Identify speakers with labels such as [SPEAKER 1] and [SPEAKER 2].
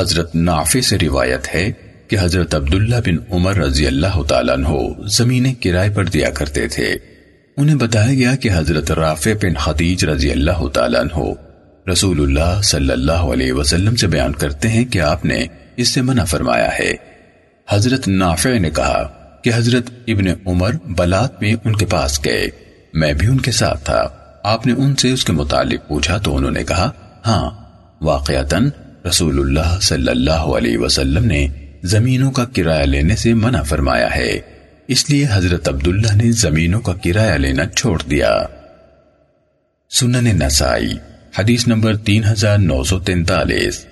[SPEAKER 1] حضرت نافع سے روایت ہے کہ حضرت عبداللہ بن عمر رضی اللہ تعالیٰ عنہ زمینیں کرائے پر دیا کرتے تھے۔ انہیں بتایا گیا کہ حضرت رافع بن خدیج رضی اللہ تعالیٰ عنہ رسول اللہ صلی اللہ علیہ وسلم سے بیان کرتے ہیں کہ آپ نے اس سے منع فرمایا ہے۔ حضرت نافع نے کہا کہ حضرت ابن عمر بلات میں ان کے پاس گئے۔ میں بھی ان کے ساتھ تھا۔ آپ نے ان سے اس کے متعلق پوچھا تو انہوں نے کہا ہاں واقعتاً رسول اللہ صلی اللہ علیہ وسلم نے زمینوں کا کرایہ لینے سے منع فرمایا ہے۔ اس لیے حضرت عبداللہ نے زمینوں کا کرایہ لینا چھوڑ دیا۔ سنن نسائی، حدیث نمبر تین ہزار نو سو تینتالیس۔